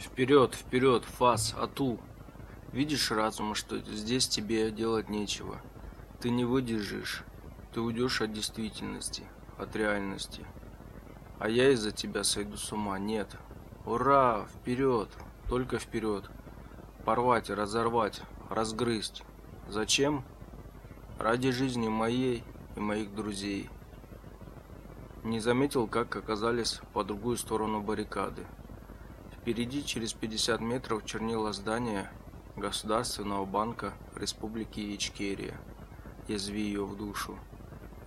Вперед, вперед, фас, ату. Видишь разум, что здесь тебе делать нечего. Ты не выдержишь. Ты уйдешь от действительности, от реальности. А я из-за тебя сойду с ума. Нет. Ура! Вперед! Только вперед. Порвать, разорвать, разгрызть. Зачем? Ради жизни моей и моих друзей. Не заметил, как оказались по другую сторону баррикады. Впереди, через 50 метров, чернило здание Государственного банка Республики Ичкерия. Язви ее в душу.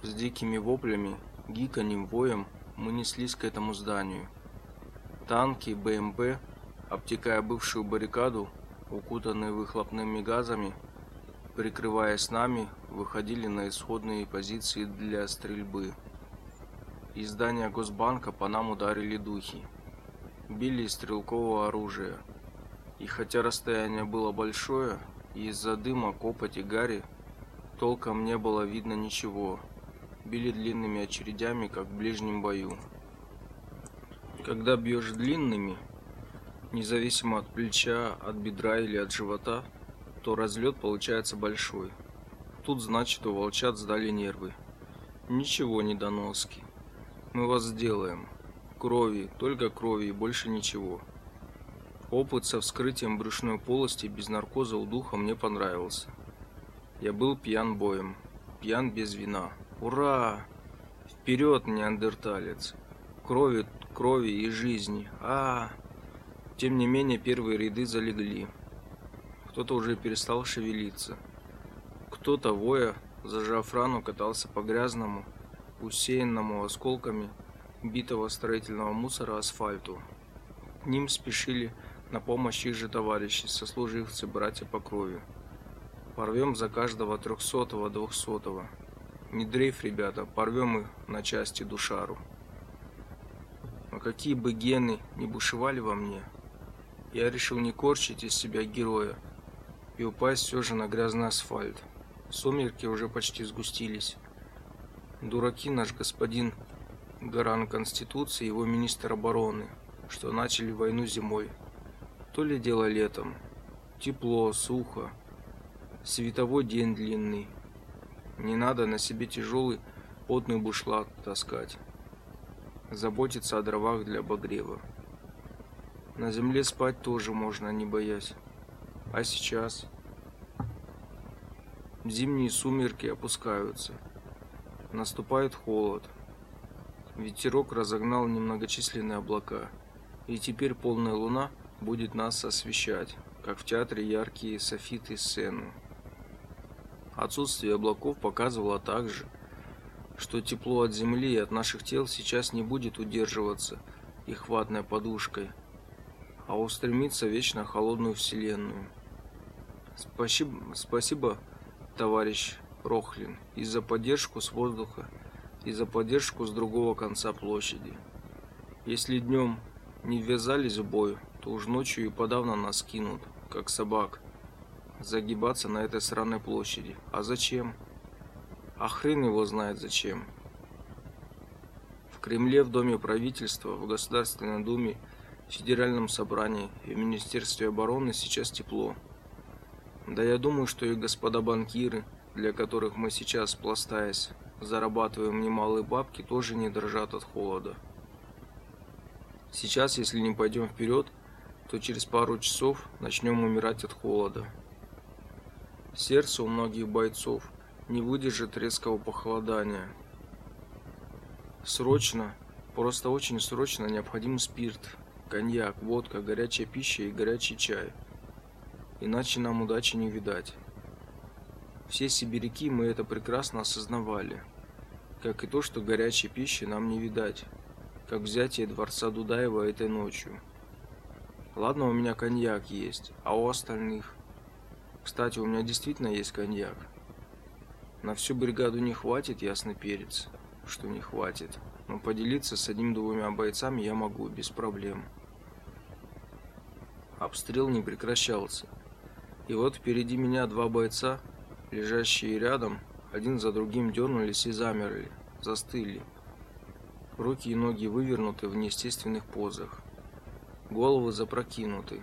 С дикими воплями, гиканьем, воем мы неслись к этому зданию. Танки, БМП, обтекая бывшую баррикаду, укутанные выхлопными газами, прикрываясь нами, выходили на исходные позиции для стрельбы. Из здания Госбанка по нам ударили духи. Били из стрелкового оружия. И хотя расстояние было большое, из-за дыма, копоти, гари, толком не было видно ничего били длинными очередями, как в ближнем бою. Когда бьешь длинными, независимо от плеча, от бедра или от живота, то разлет получается большой. Тут значит у волчат сдали нервы. Ничего не доноски. Мы вас сделаем. Крови, только крови и больше ничего. Опыт со вскрытием брюшной полости без наркоза у духа мне понравился. Я был пьян боем, пьян без вина. Ура! Вперед, неандерталец! Крови, крови и жизни. А, Тем не менее, первые ряды залегли. Кто-то уже перестал шевелиться. Кто-то, воя, зажав рану, катался по грязному, усеянному осколками битого строительного мусора асфальту. К ним спешили на помощь их же товарищи, сослуживцы, братья по крови. Порвем за каждого трехсотого, двухсотого. Не дрейф, ребята, порвем их на части душару. Но какие бы гены не бушевали во мне, я решил не корчить из себя героя и упасть все же на грязный асфальт. Сумерки уже почти сгустились. Дураки наш господин гарант Конституции и его министр обороны, что начали войну зимой. То ли дело летом. Тепло, сухо. Световой день длинный. Не надо на себе тяжелый потный бушлат таскать. Заботиться о дровах для обогрева. На земле спать тоже можно, не боясь. А сейчас? Зимние сумерки опускаются. Наступает холод. Ветерок разогнал немногочисленные облака. И теперь полная луна будет нас освещать, как в театре яркие софиты сцены. Отсутствие облаков показывало также, что тепло от земли и от наших тел сейчас не будет удерживаться их ватной подушкой, а устремится вечно холодную вселенную. Спасибо, спасибо, товарищ Рохлин, и за поддержку с воздуха, и за поддержку с другого конца площади. Если днем не ввязались в бой, то уж ночью и подавно нас кинут, как собак загибаться на этой сраной площади. А зачем? А хрен его знает зачем. В Кремле, в Доме правительства, в Государственной Думе, в Федеральном собрании и в Министерстве обороны сейчас тепло. Да я думаю, что и господа банкиры, для которых мы сейчас, пластаясь, зарабатываем немалые бабки, тоже не дрожат от холода. Сейчас, если не пойдем вперед, то через пару часов начнем умирать от холода. Сердце у многих бойцов не выдержит резкого похолодания. Срочно, просто очень срочно необходим спирт, коньяк, водка, горячая пища и горячий чай. Иначе нам удачи не видать. Все сибиряки мы это прекрасно осознавали. Как и то, что горячей пищи нам не видать. Как взятие дворца Дудаева этой ночью. Ладно, у меня коньяк есть, а у остальных – кстати, у меня действительно есть коньяк. На всю бригаду не хватит, ясно перец, что не хватит. Но поделиться с одним-двумя бойцами я могу без проблем. Обстрел не прекращался. И вот впереди меня два бойца, лежащие рядом, один за другим дернулись и замерли, застыли. Руки и ноги вывернуты в неестественных позах. головы запрокинуты.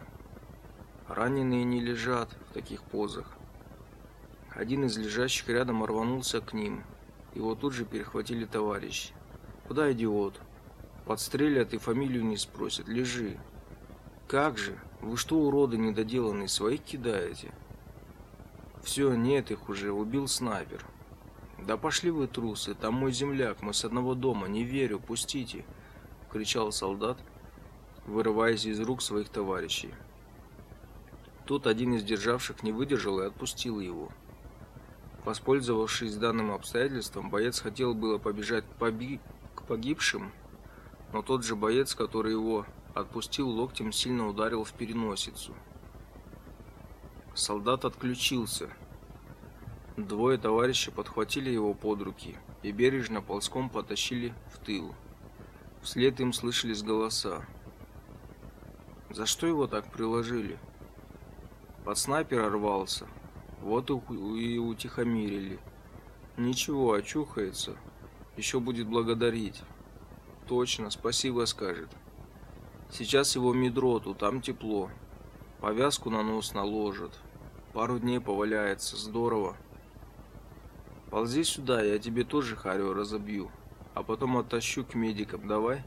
Раненые не лежат в таких позах. Один из лежащих рядом рванулся к ним. Его тут же перехватили товарищи. «Куда, идиот? Подстрелят и фамилию не спросят. Лежи». «Как же? Вы что, уроды недоделанные, своих кидаете?» «Все, нет их уже, убил снайпер». «Да пошли вы, трусы, там мой земляк, мы с одного дома, не верю, пустите!» — кричал солдат, вырываясь из рук своих товарищей. Тут один из державших не выдержал и отпустил его. Воспользовавшись данным обстоятельством, боец хотел было побежать к, поби... к погибшим, но тот же боец, который его отпустил локтем, сильно ударил в переносицу. Солдат отключился. Двое товарищей подхватили его под руки и бережно ползком потащили в тыл. Вслед им слышались голоса. За что его так приложили? Под снайпера рвался, вот и утихомирили. Ничего, очухается. Еще будет благодарить. Точно, спасибо скажет. Сейчас его медроту, там тепло. Повязку на нос наложат. Пару дней поваляется, здорово. Ползи сюда, я тебе тоже харю разобью. А потом оттащу к медикам, давай?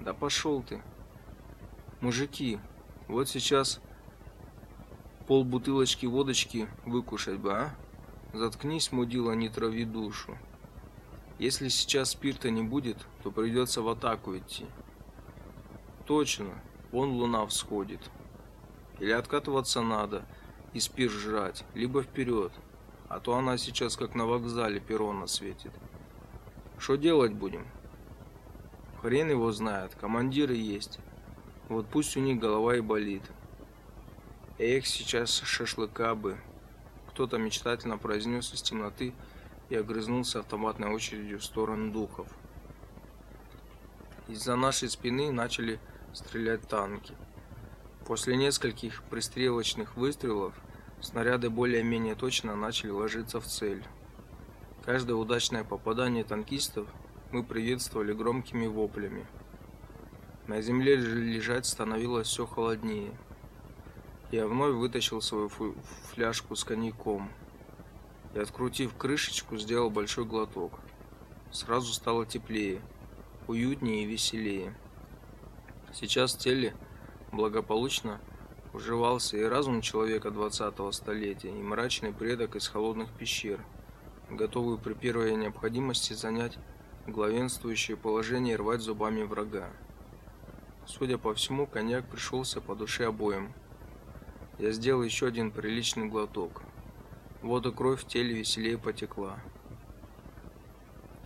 Да пошел ты. Мужики, вот сейчас пол бутылочки водочки выкушать бы, а? Заткнись, мудила, не трави душу. Если сейчас спирта не будет, то придется в атаку идти. Точно, вон луна всходит. Или откатываться надо и спирт жрать, либо вперед, а то она сейчас как на вокзале перрона светит. Что делать будем? Хрен его знает, командиры есть. Вот пусть у них голова и болит. Эх, сейчас шашлыка бы. Кто-то мечтательно произнес из темноты и огрызнулся автоматной очередью в сторону духов. Из-за нашей спины начали стрелять танки. После нескольких пристрелочных выстрелов снаряды более-менее точно начали ложиться в цель. Каждое удачное попадание танкистов мы приветствовали громкими воплями. На земле лежать становилось все холоднее. Я вновь вытащил свою фляжку с коньяком и, открутив крышечку, сделал большой глоток. Сразу стало теплее, уютнее и веселее. Сейчас в теле благополучно уживался и разум человека 20-го столетия, и мрачный предок из холодных пещер, готовый при первой необходимости занять главенствующее положение и рвать зубами врага. Судя по всему, коньяк пришелся по душе обоим – я сделал еще один приличный глоток. Вот и кровь в теле веселее потекла.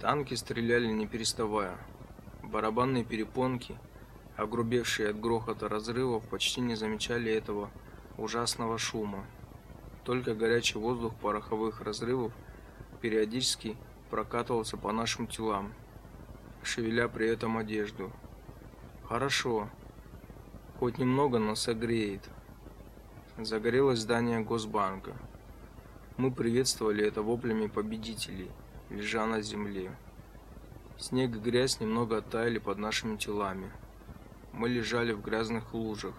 Танки стреляли не переставая. Барабанные перепонки, огрубевшие от грохота разрывов, почти не замечали этого ужасного шума. Только горячий воздух пороховых разрывов периодически прокатывался по нашим телам, шевеля при этом одежду. Хорошо. Хоть немного, но согреет. Загорелось здание Госбанка. Мы приветствовали это воплями победителей, лежа на земле. Снег и грязь немного оттаяли под нашими телами. Мы лежали в грязных лужах.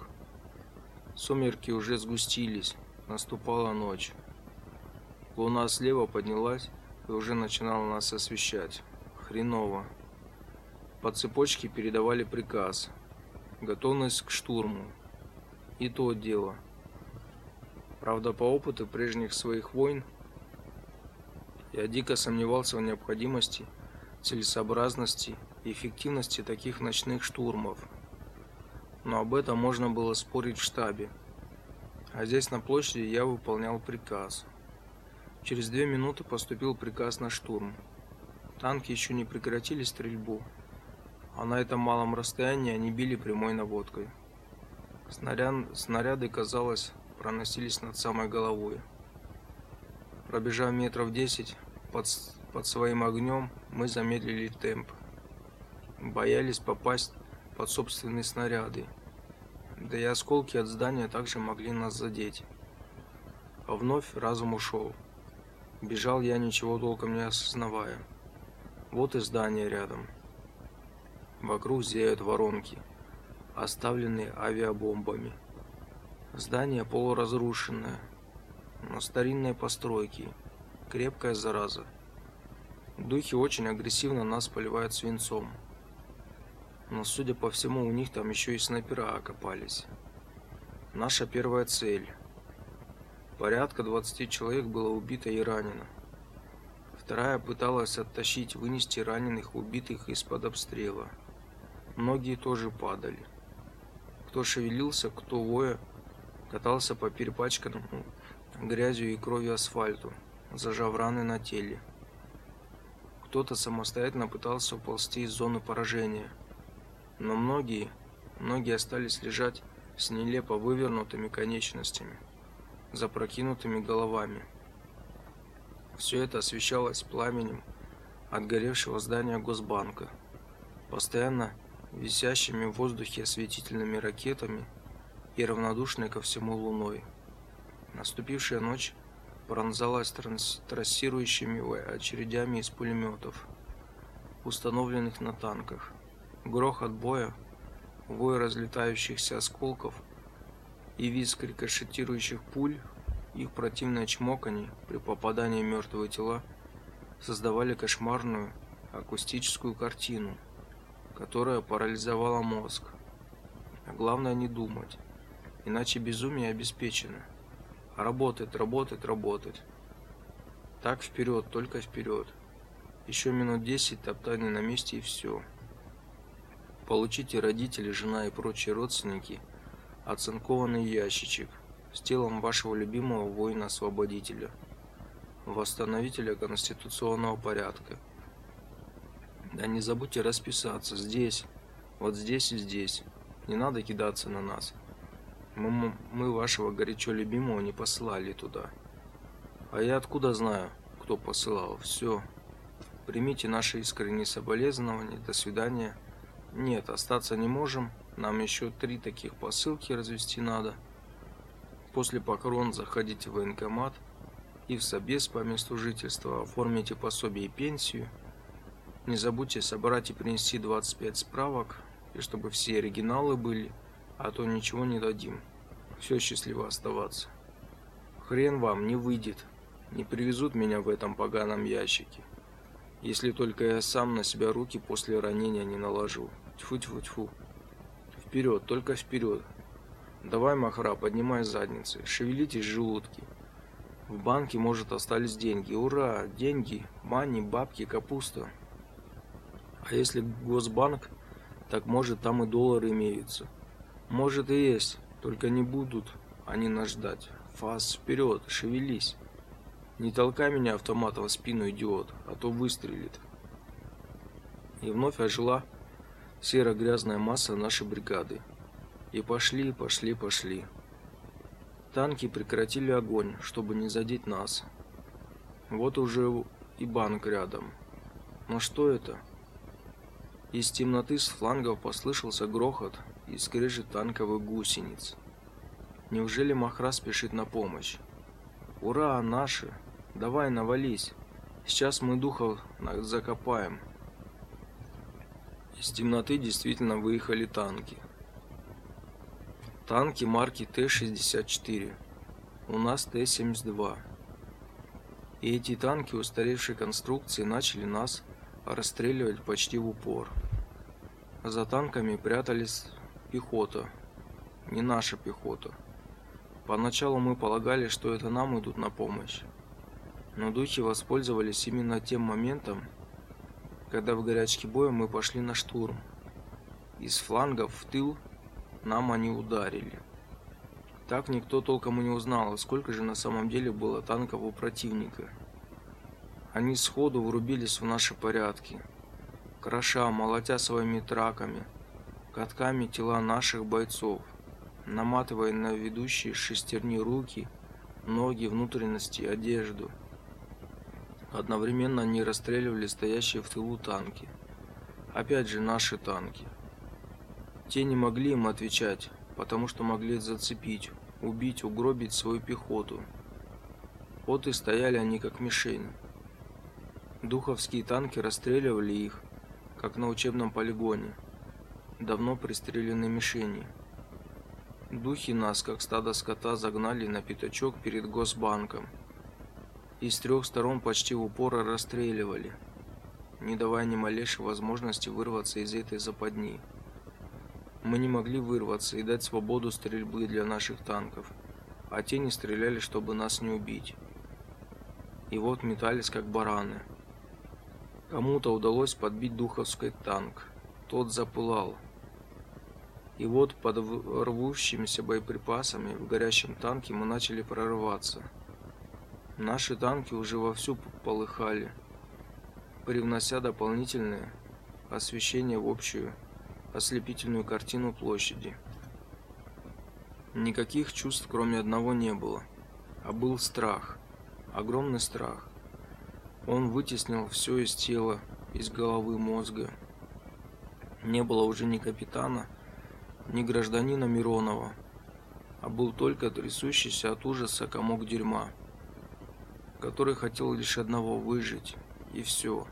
Сумерки уже сгустились, наступала ночь. Луна слева поднялась и уже начинала нас освещать. Хреново. По цепочке передавали приказ. Готовность к штурму. И то дело – Правда, по опыту прежних своих войн я дико сомневался в необходимости, целесообразности и эффективности таких ночных штурмов. Но об этом можно было спорить в штабе. А здесь на площади я выполнял приказ. Через две минуты поступил приказ на штурм. Танки еще не прекратили стрельбу, а на этом малом расстоянии они били прямой наводкой. Снаряд, снаряды, казалось, проносились над самой головой. Пробежав метров десять под, под своим огнем, мы замедлили темп. Боялись попасть под собственные снаряды. Да и осколки от здания также могли нас задеть. А вновь разум ушел. Бежал я, ничего толком не осознавая. Вот и здание рядом. Вокруг зеют воронки. оставленные авиабомбами. Здание полуразрушенное, но старинные постройки, крепкая зараза. Духи очень агрессивно нас поливают свинцом. Но, судя по всему, у них там еще и снайпера окопались. Наша первая цель. Порядка 20 человек было убито и ранено. Вторая пыталась оттащить, вынести раненых, убитых из-под обстрела. Многие тоже падали. Кто шевелился, кто воя, катался по перепачканному грязью и кровью асфальту, зажав раны на теле. Кто-то самостоятельно пытался уползти из зоны поражения. Но многие, многие остались лежать с нелепо вывернутыми конечностями, запрокинутыми головами. Все это освещалось пламенем от горевшего здания Госбанка, постоянно висящими в воздухе осветительными ракетами и равнодушной ко всему луной. Наступившая ночь пронзалась трассирующими очередями из пулеметов, установленных на танках. Грохот боя, вой разлетающихся осколков и визг рикошетирующих пуль их противное чмоканье при попадании в тела создавали кошмарную акустическую картину, которая парализовала мозг. А главное не думать, иначе безумие обеспечено. Работать, работать, работать. Так вперед, только вперед. Еще минут десять топтания на месте и все. Получите родители, жена и прочие родственники оцинкованный ящичек – с телом вашего любимого воина-освободителя, восстановителя конституционного порядка. Да не забудьте расписаться здесь, вот здесь и здесь. Не надо кидаться на нас. Мы, мы вашего горячо любимого не посылали туда. А я откуда знаю, кто посылал? Все. Примите наши искренние соболезнования. До свидания. Нет, остаться не можем. Нам еще три таких посылки развести надо. После похорон заходите в военкомат и в собес по месту жительства оформите пособие и пенсию. Не забудьте собрать и принести 25 справок, и чтобы все оригиналы были, а то ничего не дадим. Все счастливо оставаться. Хрен вам не выйдет. Не привезут меня в этом поганом ящике. Если только я сам на себя руки после ранения не наложу. Тьфу-тьфу-тьфу. Вперед, только вперед. Давай, Махра, поднимай задницы, шевелитесь желудки. В банке, может, остались деньги. Ура! Деньги, мани, бабки, капуста. А если Госбанк, так может там и доллары имеются. Может и есть, только не будут они нас ждать. Фас вперед, шевелись. Не толкай меня автоматом в спину, идиот, а то выстрелит. И вновь ожила серо-грязная масса нашей бригады. И пошли, пошли, пошли. Танки прекратили огонь, чтобы не задеть нас. Вот уже и банк рядом. Но что это? Из темноты с флангов послышался грохот и скрежет танковых гусениц. Неужели Махра спешит на помощь? Ура, наши! Давай, навались! Сейчас мы духов закопаем. Из темноты действительно выехали танки. Танки марки Т-64. У нас Т-72. И эти танки устаревшей конструкции начали нас расстреливать почти в упор. За танками прятались пехота. Не наша пехота. Поначалу мы полагали, что это нам идут на помощь. Но духи воспользовались именно тем моментом, когда в горячке боя мы пошли на штурм. Из флангов в тыл нам они ударили. Так никто толком и не узнал, сколько же на самом деле было танков у противника. Они сходу врубились в наши порядки, кроша, молотя своими траками, катками тела наших бойцов, наматывая на ведущие шестерни руки, ноги, внутренности, одежду. Одновременно они расстреливали стоящие в тылу танки. Опять же наши танки. Те не могли им отвечать, потому что могли зацепить, убить, угробить свою пехоту. Вот и стояли они как мишень. Духовские танки расстреливали их, как на учебном полигоне. давно пристреленной мишени. Духи нас, как стадо скота, загнали на пятачок перед Госбанком. И с трех сторон почти в упор расстреливали, не давая ни малейшей возможности вырваться из этой западни. Мы не могли вырваться и дать свободу стрельбы для наших танков, а те не стреляли, чтобы нас не убить. И вот метались как бараны. Кому-то удалось подбить духовский танк. Тот запылал. И вот под рвущимися боеприпасами в горящем танке мы начали прорываться. Наши танки уже вовсю полыхали, привнося дополнительное освещение в общую ослепительную картину площади. Никаких чувств, кроме одного, не было, а был страх, огромный страх. Он вытеснил все из тела, из головы, мозга. Не было уже ни капитана, не гражданина Миронова, а был только трясущийся от ужаса комок дерьма, который хотел лишь одного выжить, и все.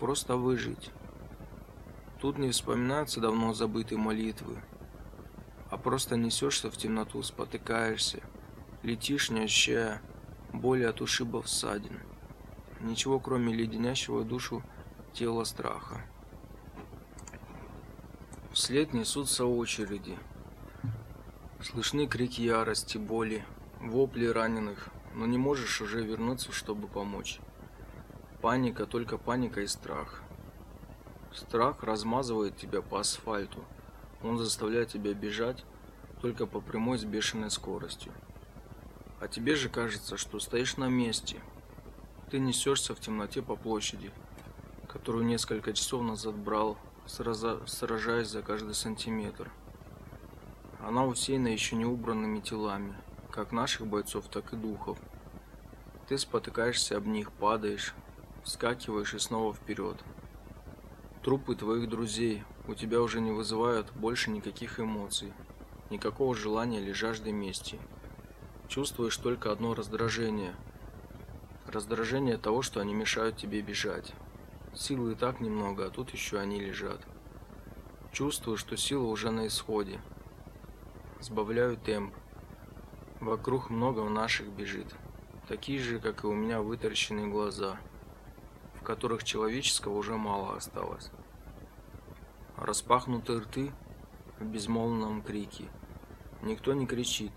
Просто выжить. Тут не вспоминаются давно забытые молитвы, а просто несешься в темноту, спотыкаешься, летишь, не ощущая боли от ушибов ссадин. Ничего, кроме леденящего душу тела страха. Вслед несутся очереди. Слышны крики ярости, боли, вопли раненых, но не можешь уже вернуться, чтобы помочь. Паника, только паника и страх. Страх размазывает тебя по асфальту. Он заставляет тебя бежать только по прямой с бешеной скоростью. А тебе же кажется, что стоишь на месте. Ты несешься в темноте по площади, которую несколько часов назад брал сражаясь за каждый сантиметр. Она усеяна еще не убранными телами, как наших бойцов, так и духов. Ты спотыкаешься об них, падаешь, вскакиваешь и снова вперед. Трупы твоих друзей у тебя уже не вызывают больше никаких эмоций, никакого желания или жажды мести. Чувствуешь только одно раздражение. Раздражение того, что они мешают тебе бежать. Силы и так немного, а тут еще они лежат. Чувствую, что сила уже на исходе. Сбавляю темп. Вокруг много наших бежит. Такие же, как и у меня, вытаращенные глаза, в которых человеческого уже мало осталось. Распахнутые рты в безмолвном крике. Никто не кричит,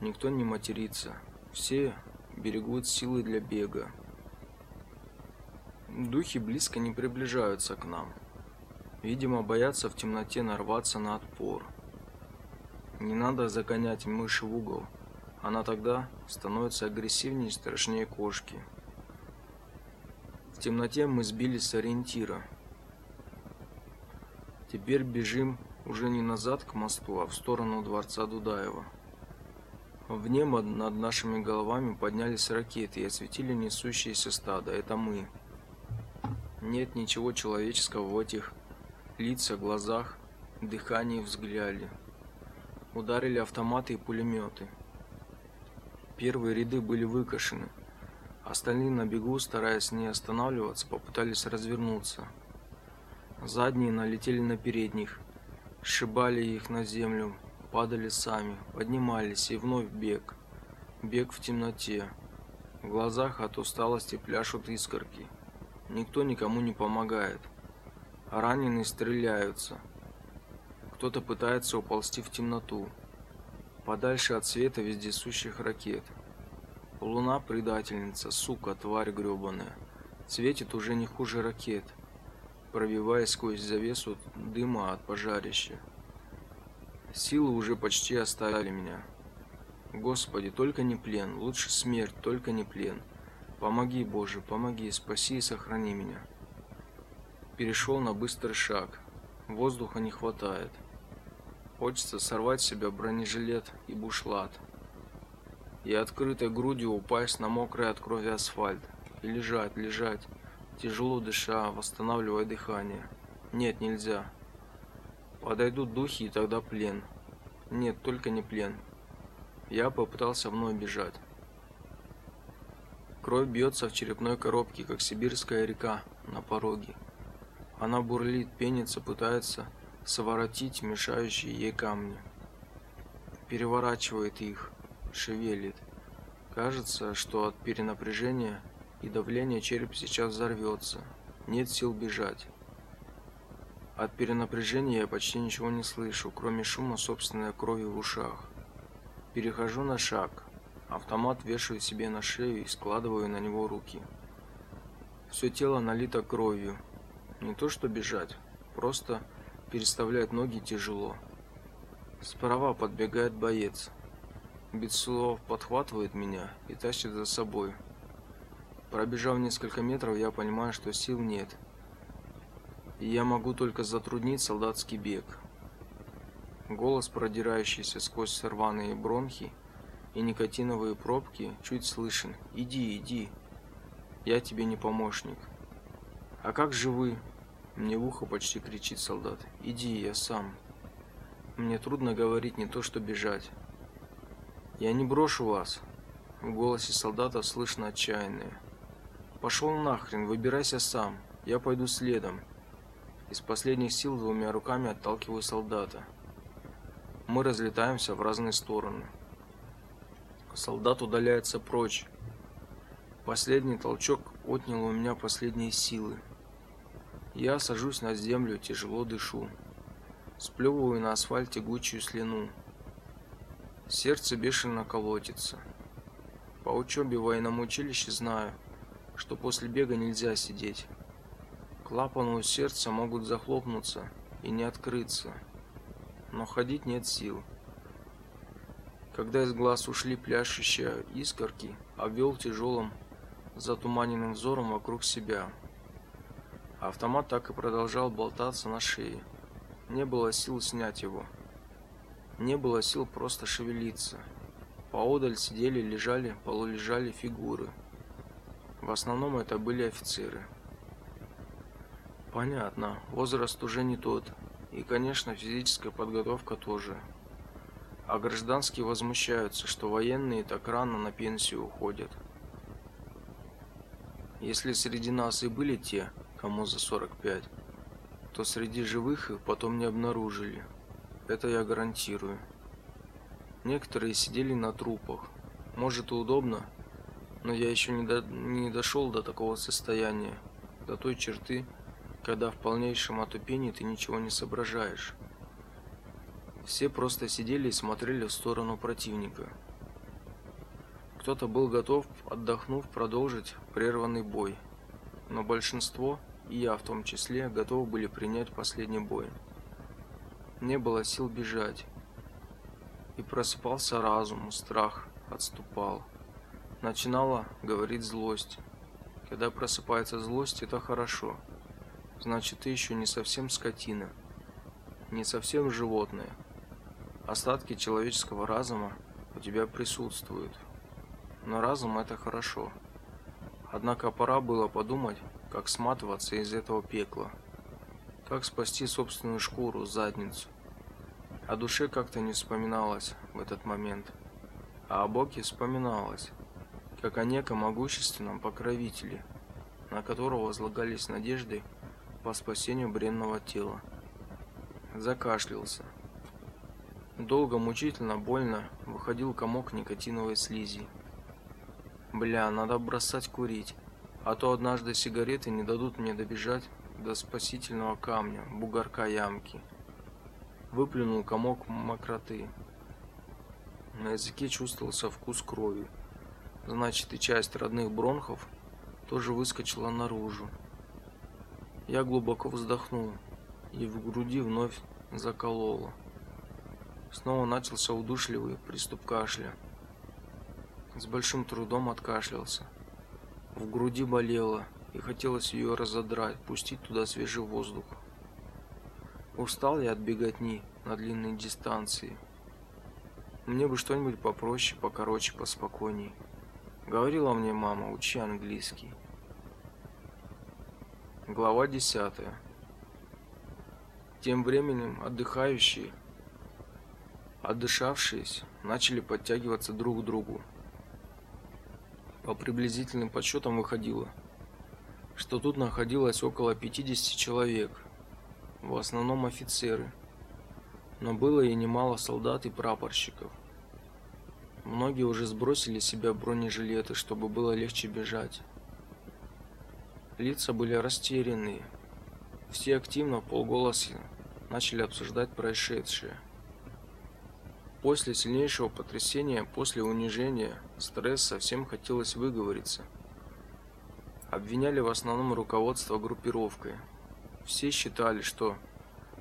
никто не матерится. Все берегут силы для бега. Духи близко не приближаются к нам. Видимо, боятся в темноте нарваться на отпор. Не надо загонять мышь в угол. Она тогда становится агрессивнее и страшнее кошки. В темноте мы сбились с ориентира. Теперь бежим уже не назад к мосту, а в сторону дворца Дудаева. В небо над нашими головами поднялись ракеты и осветили несущиеся стадо. Это мы. Нет ничего человеческого в этих лицах, глазах, дыхании, взгляде. Ударили автоматы и пулеметы. Первые ряды были выкашены. Остальные на бегу, стараясь не останавливаться, попытались развернуться. Задние налетели на передних, сшибали их на землю, падали сами, поднимались и вновь бег. Бег в темноте. В глазах от усталости пляшут искорки. Никто никому не помогает. Раненые стреляются. Кто-то пытается уползти в темноту, подальше от света вездесущих ракет. Луна предательница, сука, тварь грёбаная. Светит уже не хуже ракет, пробиваясь сквозь завесу дыма от пожарища. Силы уже почти оставили меня. Господи, только не плен, лучше смерть, только не плен. Помоги, Боже, помоги, спаси и сохрани меня. Перешел на быстрый шаг. Воздуха не хватает. Хочется сорвать с себя бронежилет и бушлат. И открытой грудью упасть на мокрый от крови асфальт. И лежать, лежать, тяжело дыша, восстанавливая дыхание. Нет, нельзя. Подойдут духи и тогда плен. Нет, только не плен. Я попытался вновь бежать. Кровь бьется в черепной коробке, как сибирская река на пороге. Она бурлит, пенится, пытается своротить мешающие ей камни. Переворачивает их, шевелит. Кажется, что от перенапряжения и давления череп сейчас взорвется. Нет сил бежать. От перенапряжения я почти ничего не слышу, кроме шума собственной крови в ушах. Перехожу на шаг. Автомат вешаю себе на шею и складываю на него руки. Все тело налито кровью. Не то что бежать, просто переставлять ноги тяжело. Справа подбегает боец. Без слов подхватывает меня и тащит за собой. Пробежав несколько метров, я понимаю, что сил нет. И я могу только затруднить солдатский бег. Голос, продирающийся сквозь рваные бронхи и никотиновые пробки, чуть слышен. «Иди, иди, я тебе не помощник». «А как же вы?» Мне в ухо почти кричит солдат. «Иди, я сам». Мне трудно говорить, не то что бежать. «Я не брошу вас». В голосе солдата слышно отчаянное. «Пошел нахрен, выбирайся сам. Я пойду следом». Из последних сил двумя руками отталкиваю солдата. Мы разлетаемся в разные стороны. Солдат удаляется прочь. Последний толчок отнял у меня последние силы. Я сажусь на землю, тяжело дышу. Сплевываю на асфальт тягучую слюну. Сердце бешено колотится. По учебе в военном училище знаю, что после бега нельзя сидеть. Клапаны у сердца могут захлопнуться и не открыться но ходить нет сил. Когда из глаз ушли пляшущие искорки, обвел тяжелым, затуманенным взором вокруг себя. Автомат так и продолжал болтаться на шее. Не было сил снять его. Не было сил просто шевелиться. Поодаль сидели, лежали, полулежали фигуры. В основном это были офицеры. Понятно, возраст уже не тот, и, конечно, физическая подготовка тоже. А гражданские возмущаются, что военные так рано на пенсию уходят. Если среди нас и были те, кому за 45, то среди живых их потом не обнаружили. Это я гарантирую. Некоторые сидели на трупах. Может и удобно, но я еще не, до, не дошел до такого состояния, до той черты, когда в полнейшем отупении ты ничего не соображаешь. Все просто сидели и смотрели в сторону противника. Кто-то был готов, отдохнув, продолжить прерванный бой, но большинство, и я в том числе, готовы были принять последний бой. Не было сил бежать. И просыпался разум, страх отступал. Начинала говорить злость. Когда просыпается злость, это хорошо. Значит, ты еще не совсем скотина, не совсем животное. Остатки человеческого разума у тебя присутствуют. Но разум это хорошо. Однако пора было подумать, как сматываться из этого пекла. Как спасти собственную шкуру, задницу. О душе как-то не вспоминалось в этот момент. А о Боге вспоминалось, как о неком могущественном покровителе, на которого возлагались надежды по спасению бренного тела. Закашлялся. Долго, мучительно, больно выходил комок никотиновой слизи. Бля, надо бросать курить, а то однажды сигареты не дадут мне добежать до спасительного камня, бугорка ямки. Выплюнул комок мокроты. На языке чувствовался вкус крови. Значит, и часть родных бронхов тоже выскочила наружу. Я глубоко вздохнул, и в груди вновь закололо. Снова начался удушливый приступ кашля. С большим трудом откашлялся. В груди болело, и хотелось ее разодрать, пустить туда свежий воздух. Устал я от беготни на длинной дистанции. Мне бы что-нибудь попроще, покороче, поспокойней. Говорила мне мама, учи английский. Глава 10. Тем временем отдыхающие, отдышавшись, начали подтягиваться друг к другу. По приблизительным подсчетам выходило, что тут находилось около 50 человек. в основном офицеры. Но было и немало солдат и прапорщиков. Многие уже сбросили с себя бронежилеты, чтобы было легче бежать. Лица были растерянные. Все активно полголоса начали обсуждать происшедшее. После сильнейшего потрясения, после унижения, стресса всем хотелось выговориться. Обвиняли в основном руководство группировкой. Все считали, что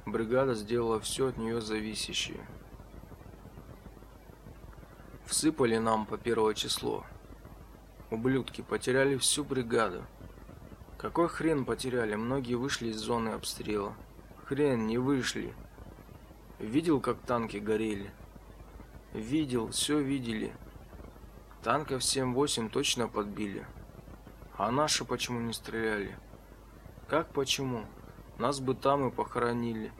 бригада сделала все от нее зависящее. Всыпали нам по первое число. Ублюдки потеряли всю бригаду. Какой хрен потеряли? Многие вышли из зоны обстрела. Хрен, не вышли. Видел, как танки горели? Видел, все видели. Танков 7-8 точно подбили. А наши почему не стреляли? Как почему? Нас бы там и похоронили.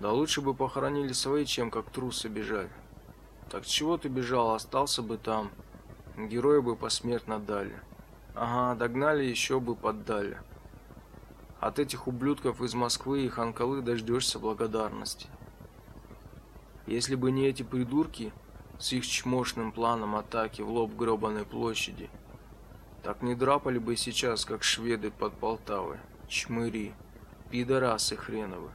Да лучше бы похоронили свои, чем как трусы бежать. Так чего ты бежал, остался бы там. Героя бы посмертно дали. Ага, догнали, еще бы поддали. От этих ублюдков из Москвы и Ханкалы дождешься благодарности. Если бы не эти придурки с их чмошным планом атаки в лоб гробаной площади, так не драпали бы сейчас, как шведы под Полтавой. Чмыри, пидорасы хреновы.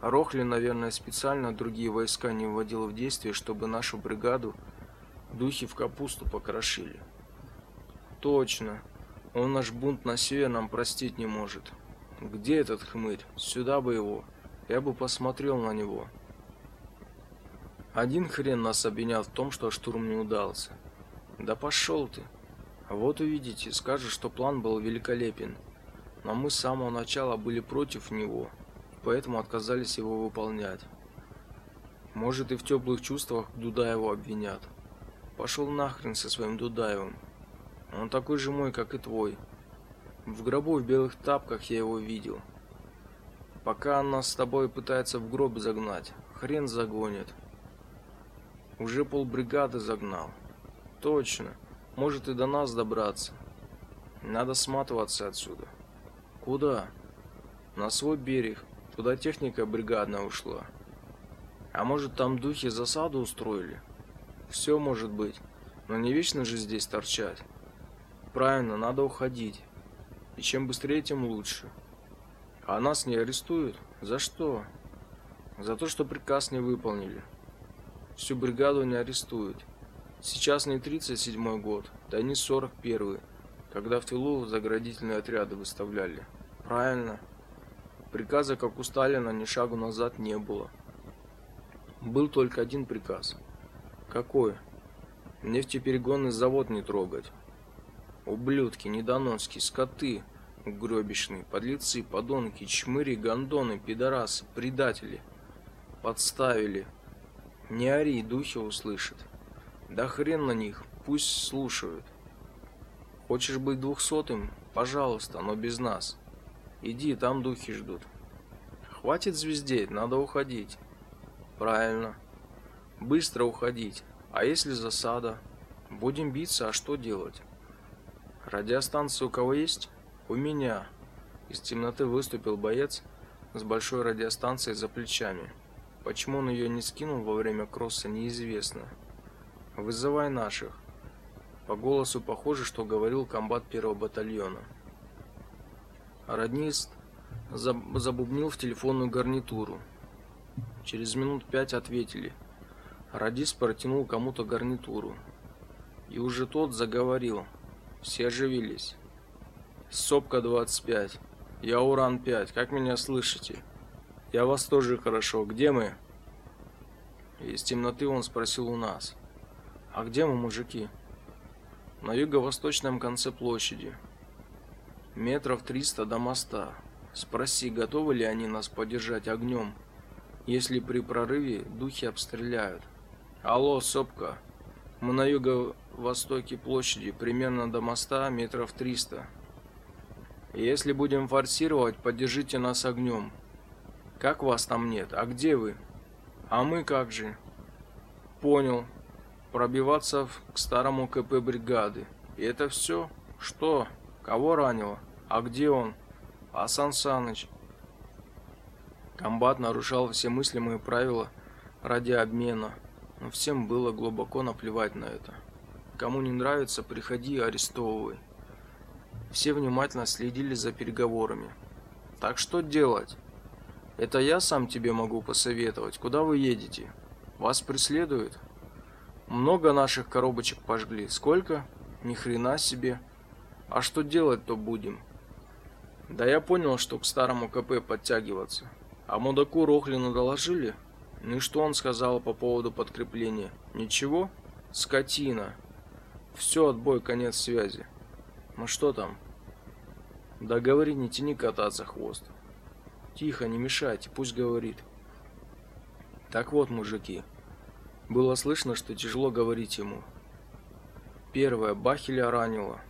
Рохли, наверное, специально другие войска не вводил в действие, чтобы нашу бригаду духи в капусту покрошили. Точно. Он наш бунт на северном простить не может. Где этот хмырь? Сюда бы его. Я бы посмотрел на него. Один хрен нас обвинял в том, что штурм не удался. Да пошел ты. Вот увидите, скажешь, что план был великолепен. Но мы с самого начала были против него, поэтому отказались его выполнять. Может и в теплых чувствах Дудаева обвинят. Пошел нахрен со своим Дудаевым. Он такой же мой, как и твой. В гробу в белых тапках я его видел. Пока он нас с тобой пытается в гроб загнать, хрен загонит. Уже полбригады загнал. Точно. Может и до нас добраться. Надо сматываться отсюда. Куда? На свой берег. Туда техника бригадная ушла. А может там духи засаду устроили? Все может быть. Но не вечно же здесь торчать. Правильно, надо уходить. И чем быстрее, тем лучше. А нас не арестуют? За что? За то, что приказ не выполнили. Всю бригаду не арестуют. Сейчас не 37-й год, да не 41-й, когда в тылу заградительные отряды выставляли. Правильно. Приказа, как у Сталина, ни шагу назад не было. Был только один приказ. Какой? Нефтеперегонный завод не трогать. Ублюдки, недоноски, скоты, угробищные, подлецы, подонки, чмыри, гондоны, пидорасы, предатели. Подставили. Не ори, духи услышат. Да хрен на них, пусть слушают. Хочешь быть двухсотым? Пожалуйста, но без нас. Иди, там духи ждут. Хватит звездеть, надо уходить. Правильно. Быстро уходить. А если засада? Будем биться, а что делать? Радиостанция у кого есть? У меня. Из темноты выступил боец с большой радиостанцией за плечами. Почему он ее не скинул во время кросса, неизвестно. Вызывай наших. По голосу похоже, что говорил комбат первого батальона. Раднист забубнил в телефонную гарнитуру. Через минут пять ответили. Радист протянул кому-то гарнитуру. И уже тот заговорил. Все оживились. Сопка 25. Я Уран 5. Как меня слышите? Я вас тоже хорошо. Где мы? Из темноты он спросил у нас. А где мы, мужики? На юго-восточном конце площади. Метров 300 до моста. Спроси, готовы ли они нас поддержать огнем, если при прорыве духи обстреляют. Алло, сопка. Мы на юго-востоке площади, примерно до моста, метров 300. Если будем форсировать, поддержите нас огнем. Как вас там нет? А где вы? А мы как же? Понял. Пробиваться к старому КП бригады. И это все? Что? Кого ранило? А где он? А Сан Саныч? Комбат нарушал все мыслимые правила ради обмена, но всем было глубоко наплевать на это. Кому не нравится, приходи и арестовывай. Все внимательно следили за переговорами. Так что делать? Это я сам тебе могу посоветовать. Куда вы едете? Вас преследуют? Много наших коробочек пожгли. Сколько? Ни хрена себе. А что делать-то будем? Да я понял, что к старому КП подтягиваться. А мудаку Рохлину доложили? Ну и что он сказал по поводу подкрепления? Ничего? Скотина. Все, отбой, конец связи. Ну что там? Да говори, не тяни кота за хвост. Тихо, не мешайте, пусть говорит. Так вот, мужики. Было слышно, что тяжело говорить ему. Первое, Бахеля ранило.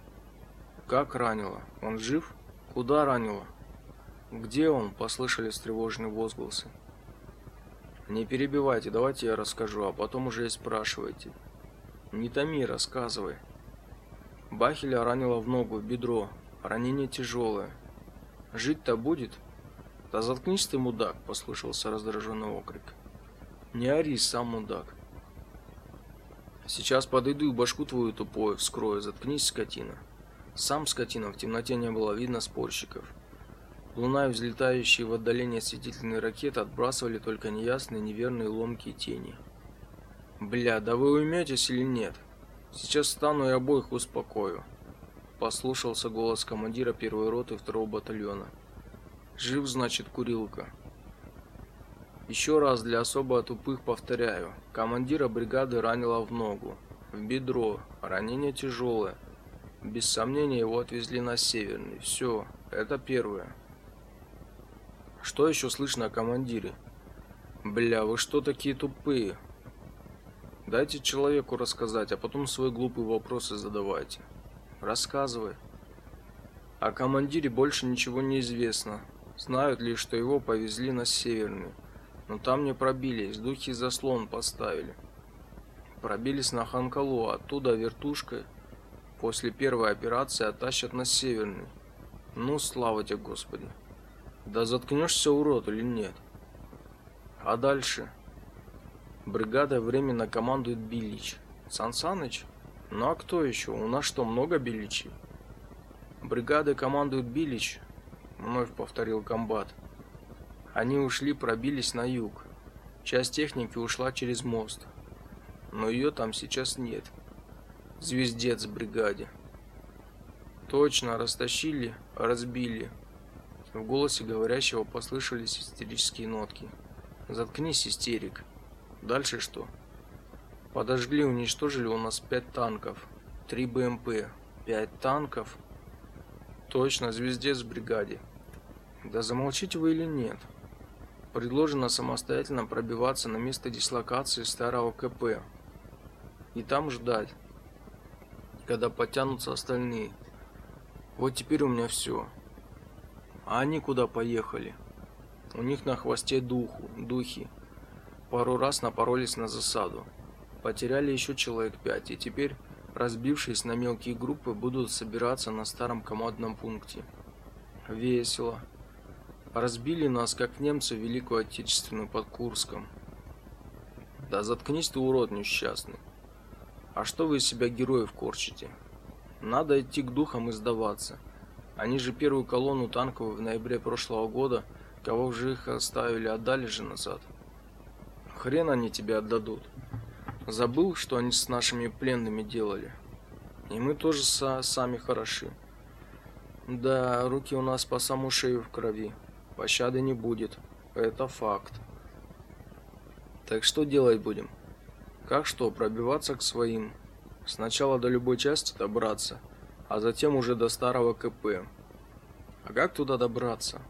Как ранило? Он жив? Куда ранило? Где он? Послышались тревожные возгласы. Не перебивайте, давайте я расскажу, а потом уже и спрашивайте. Не томи, рассказывай. Бахеля ранило в ногу, в бедро. Ранение тяжелое. Жить-то будет? Да заткнись ты, мудак, послышался раздраженный окрик. Не ори, сам мудак. Сейчас подойду и башку твою тупую вскрою, заткнись, скотина. Сам скотина, в темноте не было видно спорщиков. Луна и взлетающие в отдалении осветительные ракеты отбрасывали только неясные, неверные ломкие тени. Бля, да вы уйметесь или нет? Сейчас стану и обоих успокою. Послушался голос командира первой роты второго батальона. Жив, значит, курилка. Еще раз для особо тупых повторяю. Командира бригады ранило в ногу, в бедро. Ранение тяжелое. Без сомнения его отвезли на Северный. Все, это первое. Что еще слышно о командире? Бля, вы что такие тупые? Дайте человеку рассказать, а потом свои глупые вопросы задавайте. Рассказывай. О командире больше ничего не известно. Знают лишь, что его повезли на Северный. Но там не пробились, духи заслон поставили. Пробились на Ханкалу, оттуда вертушкой после первой операции оттащат на Северный. Ну, слава тебе, Господи. Да заткнешься, урод, или нет? А дальше? Бригада временно командует Билич. Сан Саныч? Ну а кто еще? У нас что, много Биличей? Бригады командует Билич, вновь повторил комбат. Они ушли, пробились на юг. Часть техники ушла через мост. Но ее там сейчас нет. Звездец бригаде. Точно, растащили, разбили. В голосе говорящего послышались истерические нотки. Заткнись, истерик. Дальше что? Подожгли, уничтожили у нас пять танков, три БМП, пять танков. Точно, звездец в бригаде. Да замолчите вы или нет? Предложено самостоятельно пробиваться на место дислокации старого КП. И там ждать, когда подтянутся остальные. Вот теперь у меня все. А они куда поехали? У них на хвосте духу, духи. Пару раз напоролись на засаду. Потеряли еще человек пять, и теперь, разбившись на мелкие группы, будут собираться на старом командном пункте. Весело. Разбили нас, как немцы, Великую Отечественную под Курском. Да заткнись ты, урод несчастный. А что вы из себя героев корчите? Надо идти к духам и сдаваться. Они же первую колонну танковую в ноябре прошлого года, кого в живых оставили, отдали же назад. Хрен они тебе отдадут. Забыл, что они с нашими пленными делали. И мы тоже са сами хороши. Да, руки у нас по саму шею в крови. Пощады не будет. Это факт. Так что делать будем? Как что, пробиваться к своим? Сначала до любой части добраться, а затем уже до старого КП. А как туда добраться?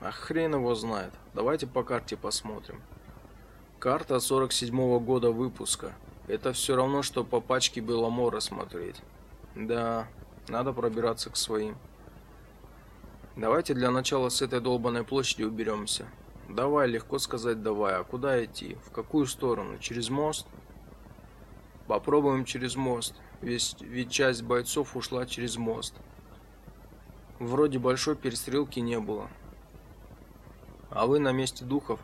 А хрен его знает. Давайте по карте посмотрим. Карта 47-го года выпуска. Это все равно, что по пачке Беломора смотреть. Да, надо пробираться к своим. Давайте для начала с этой долбанной площади уберемся. Давай, легко сказать давай. А куда идти? В какую сторону? Через мост? Попробуем через мост. Ведь, ведь часть бойцов ушла через мост. Вроде большой перестрелки не было. А вы на месте духов,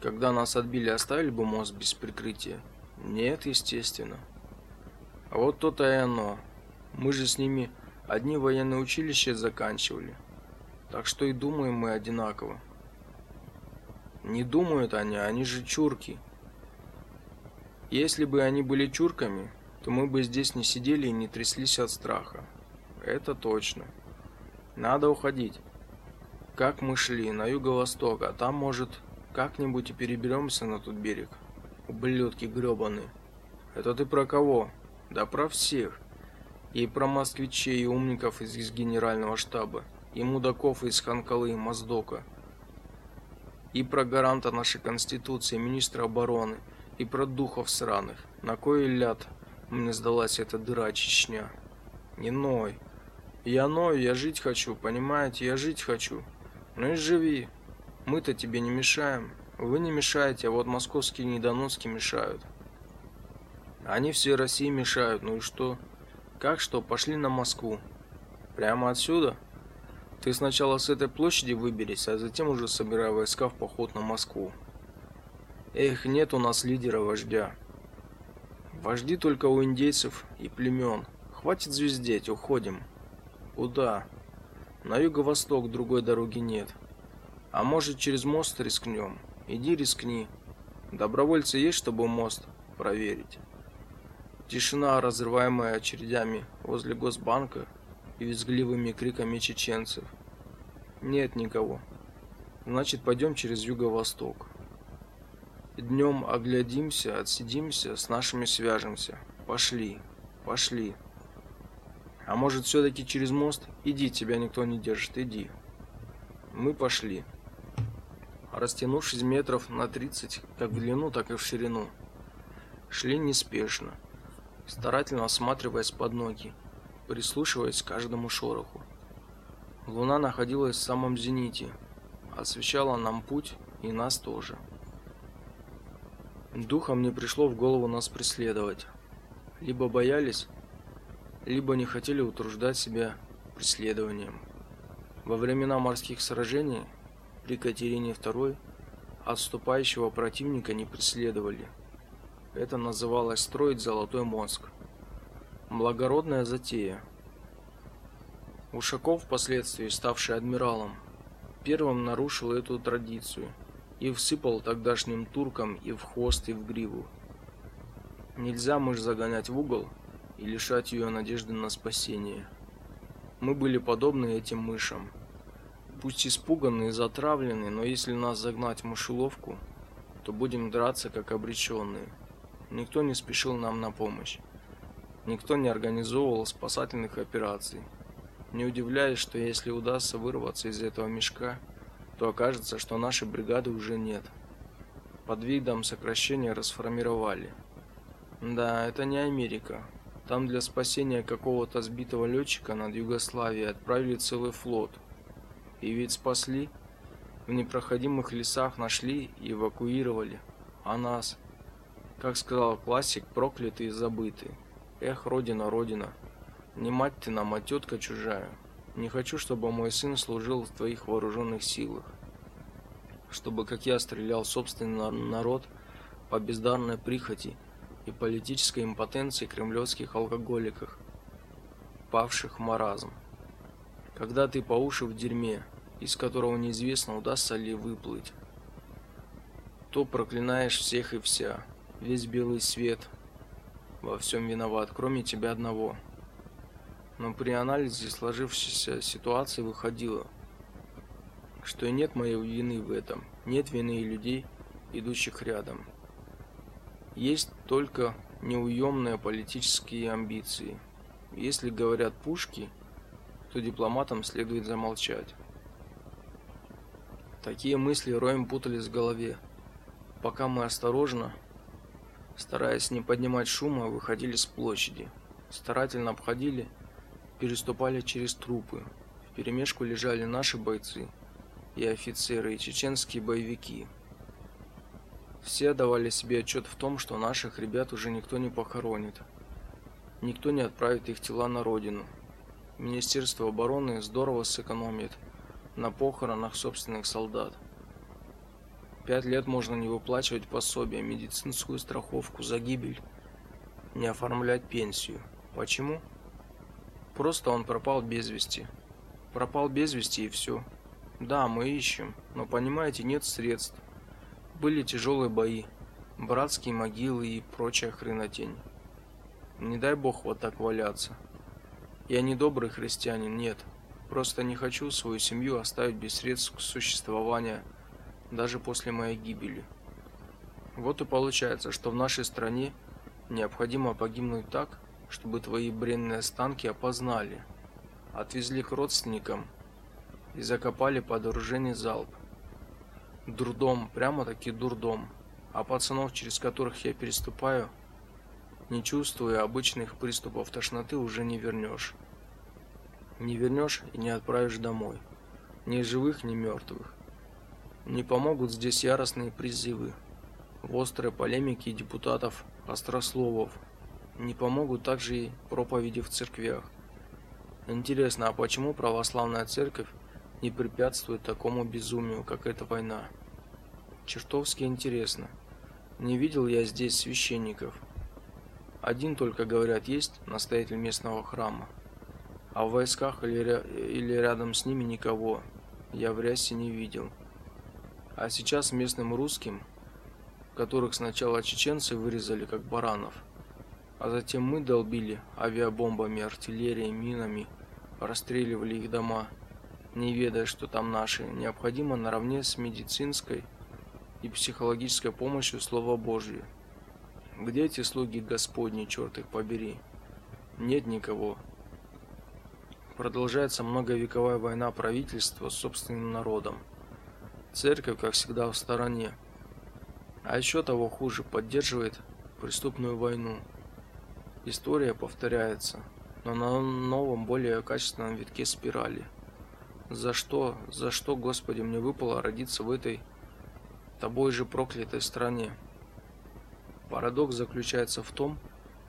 когда нас отбили, оставили бы мост без прикрытия? Нет, естественно. А вот то-то и оно. Мы же с ними одни военные училища заканчивали. Так что и думаем мы одинаково. Не думают они, они же чурки. Если бы они были чурками, то мы бы здесь не сидели и не тряслись от страха. Это точно. Надо уходить. Как мы шли на юго-восток, а там, может, как-нибудь и переберемся на тот берег. Ублюдки гребаные. Это ты про кого? Да про всех. И про москвичей и умников из, из генерального штаба, и мудаков из Ханкалы и Моздока, и про гаранта нашей конституции, министра обороны, и про духов сраных. На кой ляд мне сдалась эта дыра Чечня? Не ной. Я ною, я жить хочу, понимаете, я жить хочу. Ну и живи. Мы-то тебе не мешаем. Вы не мешаете, а вот московские недоноски мешают. Они все России мешают, ну и что? Как что, пошли на Москву. Прямо отсюда? Ты сначала с этой площади выберись, а затем уже собирай войска в поход на Москву. Эх, нет у нас лидера-вождя. Вожди только у индейцев и племен. Хватит звездеть, уходим. Куда? На юго-восток другой дороги нет. А может, через мост рискнем? Иди рискни. Добровольцы есть, чтобы мост проверить? Тишина, разрываемая очередями возле Госбанка и визгливыми криками чеченцев. Нет никого. Значит, пойдем через юго-восток. Днем оглядимся, отсидимся, с нашими свяжемся. Пошли, пошли. А может, все-таки через мост? Иди, тебя никто не держит, иди. Мы пошли. Растянувшись метров на 30, как в длину, так и в ширину. Шли неспешно старательно осматриваясь под ноги, прислушиваясь к каждому шороху. Луна находилась в самом зените, освещала нам путь и нас тоже. Духом не пришло в голову нас преследовать. Либо боялись, либо не хотели утруждать себя преследованием. Во времена морских сражений при Катерине II отступающего противника не преследовали – это называлось строить золотой мозг. Благородная затея. Ушаков, впоследствии ставший адмиралом, первым нарушил эту традицию и всыпал тогдашним туркам и в хвост, и в гриву. Нельзя мышь загонять в угол и лишать ее надежды на спасение. Мы были подобны этим мышам. Пусть испуганные затравленные, но если нас загнать в мышеловку, то будем драться как обреченные. Никто не спешил нам на помощь. Никто не организовывал спасательных операций. Не удивляясь, что если удастся вырваться из этого мешка, то окажется, что нашей бригады уже нет. Под видом сокращения расформировали. Да, это не Америка. Там для спасения какого-то сбитого летчика над Югославией отправили целый флот. И ведь спасли. В непроходимых лесах нашли и эвакуировали. А нас... Как сказал классик, проклятый и забытый. Эх, родина, родина, не мать ты нам, а тетка чужая. Не хочу, чтобы мой сын служил в твоих вооруженных силах. Чтобы, как я, стрелял собственный народ по бездарной прихоти и политической импотенции кремлевских алкоголиков, павших в маразм. Когда ты по уши в дерьме, из которого неизвестно, удастся ли выплыть, то проклинаешь всех и вся, Весь белый свет во всем виноват, кроме тебя одного. Но при анализе сложившейся ситуации выходило, что и нет моей вины в этом, нет вины и людей, идущих рядом. Есть только неуемные политические амбиции. Если говорят пушки, то дипломатам следует замолчать. Такие мысли роем путались в голове, пока мы осторожно стараясь не поднимать шума, выходили с площади. Старательно обходили, переступали через трупы. Вперемешку лежали наши бойцы и офицеры, и чеченские боевики. Все давали себе отчет в том, что наших ребят уже никто не похоронит. Никто не отправит их тела на родину. Министерство обороны здорово сэкономит на похоронах собственных солдат. Пять лет можно не выплачивать пособие, медицинскую страховку за гибель, не оформлять пенсию. Почему? Просто он пропал без вести. Пропал без вести и все. Да, мы ищем, но понимаете, нет средств. Были тяжелые бои, братские могилы и прочая хренотень. Не дай бог вот так валяться. Я не добрый христианин, нет. Просто не хочу свою семью оставить без средств к существованию даже после моей гибели. Вот и получается, что в нашей стране необходимо погибнуть так, чтобы твои бренные останки опознали, отвезли к родственникам и закопали под оружейный залп. Дурдом, прямо-таки дурдом. А пацанов, через которых я переступаю, не чувствуя обычных приступов тошноты, уже не вернешь. Не вернешь и не отправишь домой. Ни живых, ни мертвых. Не помогут здесь яростные призывы, в острой полемике депутатов, острословов. Не помогут также и проповеди в церквях. Интересно, а почему православная церковь не препятствует такому безумию, как эта война? Чертовски интересно. Не видел я здесь священников. Один только, говорят, есть настоятель местного храма. А в войсках или, или рядом с ними никого я в рясе не видел. А сейчас местным русским, которых сначала чеченцы вырезали как баранов, а затем мы долбили авиабомбами, артиллерией, минами, расстреливали их дома, не ведая, что там наши, необходимо наравне с медицинской и психологической помощью Слово Божье. Где эти слуги Господни, черт их побери? Нет никого. Продолжается многовековая война правительства с собственным народом. Церковь, как всегда, в стороне. А еще того хуже, поддерживает преступную войну. История повторяется, но на новом, более качественном витке спирали. За что, за что, Господи, мне выпало родиться в этой тобой же проклятой стране? Парадокс заключается в том,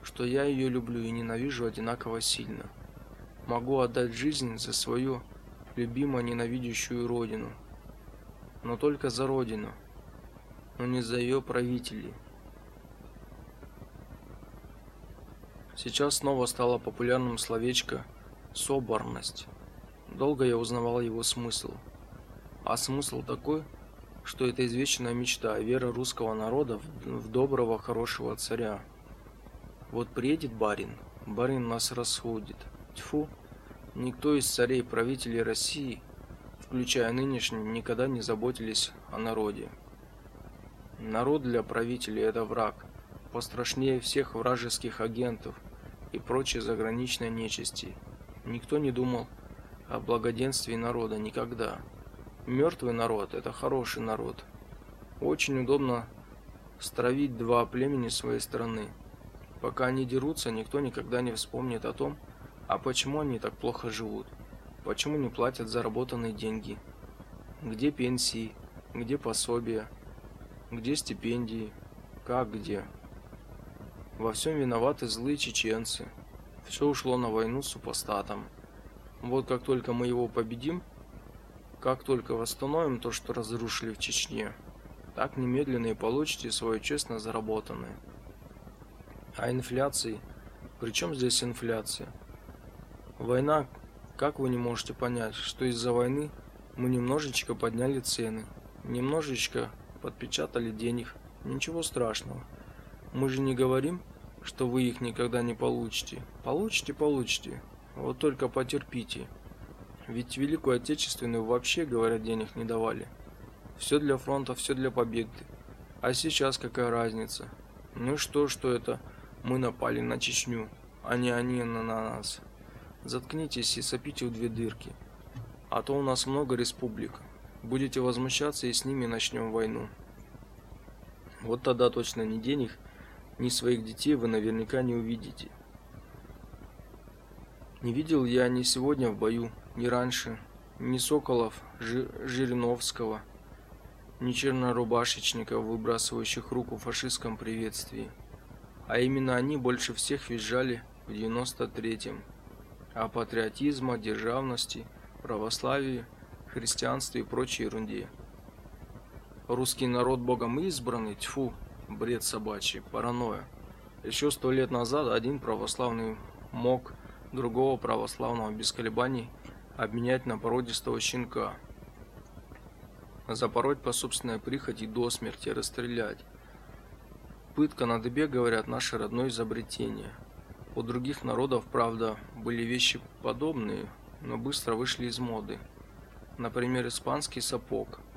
что я ее люблю и ненавижу одинаково сильно. Могу отдать жизнь за свою любимую ненавидящую родину – но только за родину, но не за ее правителей. Сейчас снова стало популярным словечко соборность. Долго я узнавал его смысл. А смысл такой, что это извечная мечта, вера русского народа в, доброго, хорошего царя. Вот приедет барин, барин нас расходит. Тьфу, никто из царей правителей России включая нынешний, никогда не заботились о народе. Народ для правителей это враг, пострашнее всех вражеских агентов и прочей заграничной нечисти. Никто не думал о благоденствии народа никогда. Мертвый народ это хороший народ. Очень удобно стравить два племени своей страны. Пока они дерутся, никто никогда не вспомнит о том, а почему они так плохо живут. Почему не платят заработанные деньги? Где пенсии? Где пособия? Где стипендии? Как где? Во всем виноваты злые чеченцы. Все ушло на войну с супостатом. Вот как только мы его победим, как только восстановим то, что разрушили в Чечне, так немедленно и получите свое честно заработанное. А инфляции? Причем здесь инфляция? Война как вы не можете понять, что из-за войны мы немножечко подняли цены, немножечко подпечатали денег? Ничего страшного. Мы же не говорим, что вы их никогда не получите. Получите, получите. Вот только потерпите. Ведь Великую Отечественную вообще, говорят, денег не давали. Все для фронта, все для победы. А сейчас какая разница? Ну что, что это мы напали на Чечню, а не они на нас. Заткнитесь и сопите в две дырки. А то у нас много республик. Будете возмущаться и с ними начнем войну. Вот тогда точно ни денег, ни своих детей вы наверняка не увидите. Не видел я ни сегодня в бою, ни раньше, ни Соколов, Жи Жириновского, ни чернорубашечников, выбрасывающих руку в фашистском приветствии. А именно они больше всех визжали в 93-м о патриотизме, державности, православии, христианстве и прочей ерунде. Русский народ богом избранный, тьфу, бред собачий, паранойя. Еще сто лет назад один православный мог другого православного без колебаний обменять на породистого щенка. Запороть по собственной прихоти до смерти, расстрелять. Пытка на дыбе, говорят, наше родное изобретение. У других народов, правда, были вещи подобные, но быстро вышли из моды. Например, испанский сапог –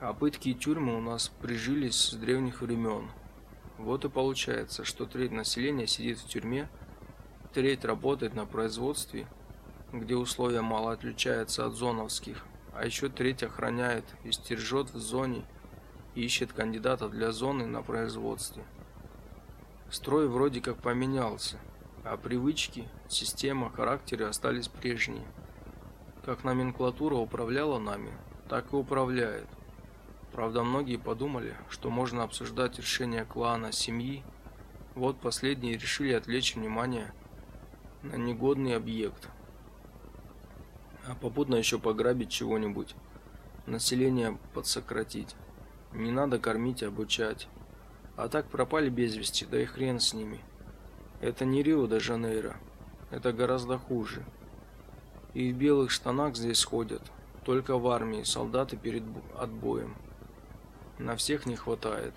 а пытки и тюрьмы у нас прижились с древних времен. Вот и получается, что треть населения сидит в тюрьме, треть работает на производстве, где условия мало отличаются от зоновских, а еще треть охраняет и стережет в зоне и ищет кандидатов для зоны на производстве. Строй вроде как поменялся, а привычки, система, характеры остались прежние. Как номенклатура управляла нами, так и управляет. Правда, многие подумали, что можно обсуждать решение клана, семьи. Вот последние решили отвлечь внимание на негодный объект. А попутно еще пограбить чего-нибудь. Население подсократить. Не надо кормить, обучать. А так пропали без вести, да и хрен с ними. Это не Рио-де-Жанейро. Это гораздо хуже. И в белых штанах здесь ходят. Только в армии солдаты перед отбоем. На всех не хватает.